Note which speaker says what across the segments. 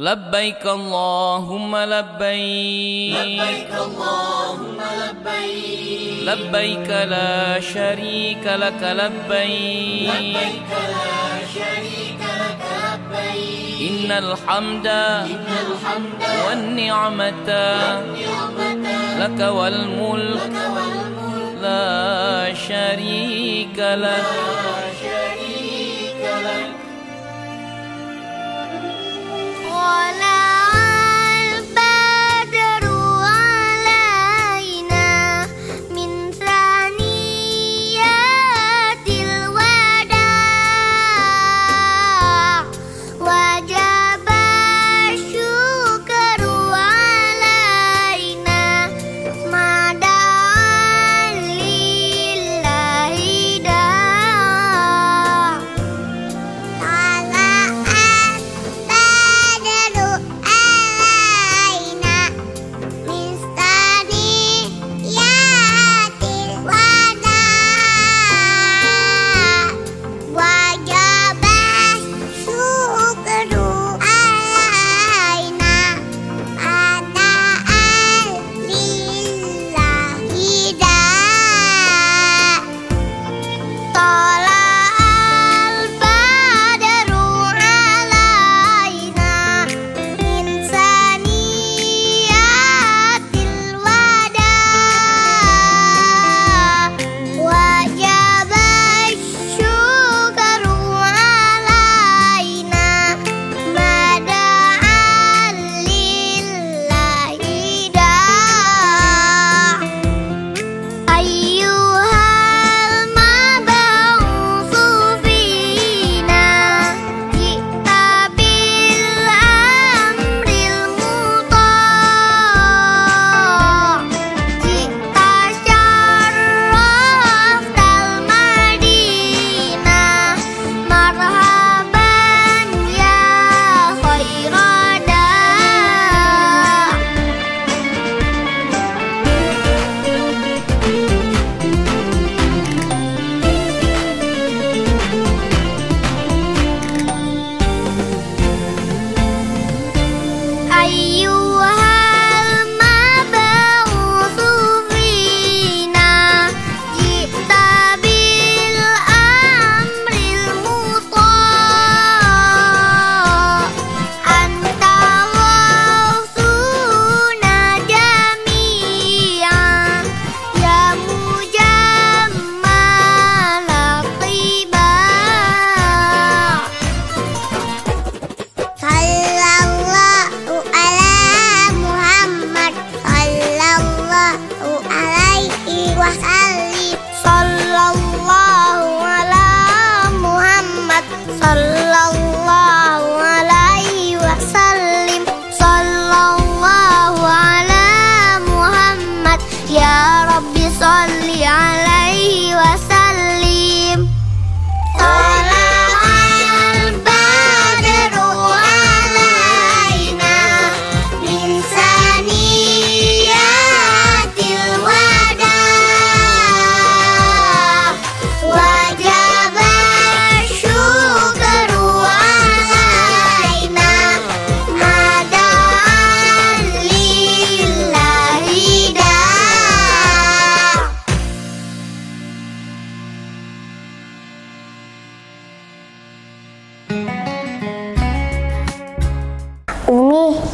Speaker 1: لبيك اللهم لبيك.
Speaker 2: لبيك اللهم لبيك.
Speaker 1: لبيك لا شريك لك لبيك.
Speaker 2: لبيك لا شريك لك لبيك.
Speaker 1: إن الحمد
Speaker 2: إن الحمد
Speaker 1: والنعمة لك والملك
Speaker 2: لك والملك.
Speaker 1: لا شريك لك.
Speaker 2: لا شريك لك.
Speaker 3: صلى الله عليه وسلم. صلى الله على محمد. يا رب صل عليه وسلم.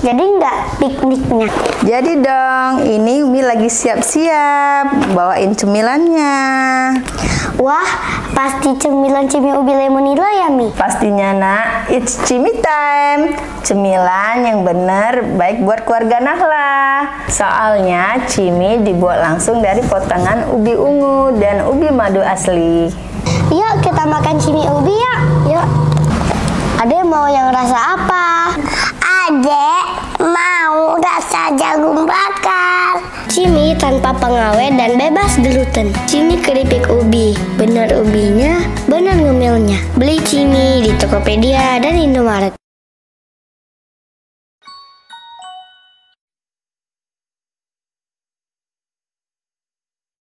Speaker 3: Jadi nggak pikniknya?
Speaker 4: Jadi dong, ini Umi lagi siap-siap bawain cemilannya.
Speaker 3: Wah, pasti cemilan cimi ubi lemon nila ya, Mi?
Speaker 4: Pastinya nak, it's cimi time. Cemilan yang bener baik buat keluarga Nahla. Soalnya cimi dibuat langsung dari potongan ubi ungu dan ubi madu asli.
Speaker 3: Yuk kita makan cimi ubi ya. Yuk. Ade mau yang rasa apa? Ade mau rasa jagung bakar. Cimi tanpa pengawet dan bebas gluten. Cimi keripik ubi. Bener ubinya, bener ngemilnya. Beli cimi di Tokopedia dan Indomaret.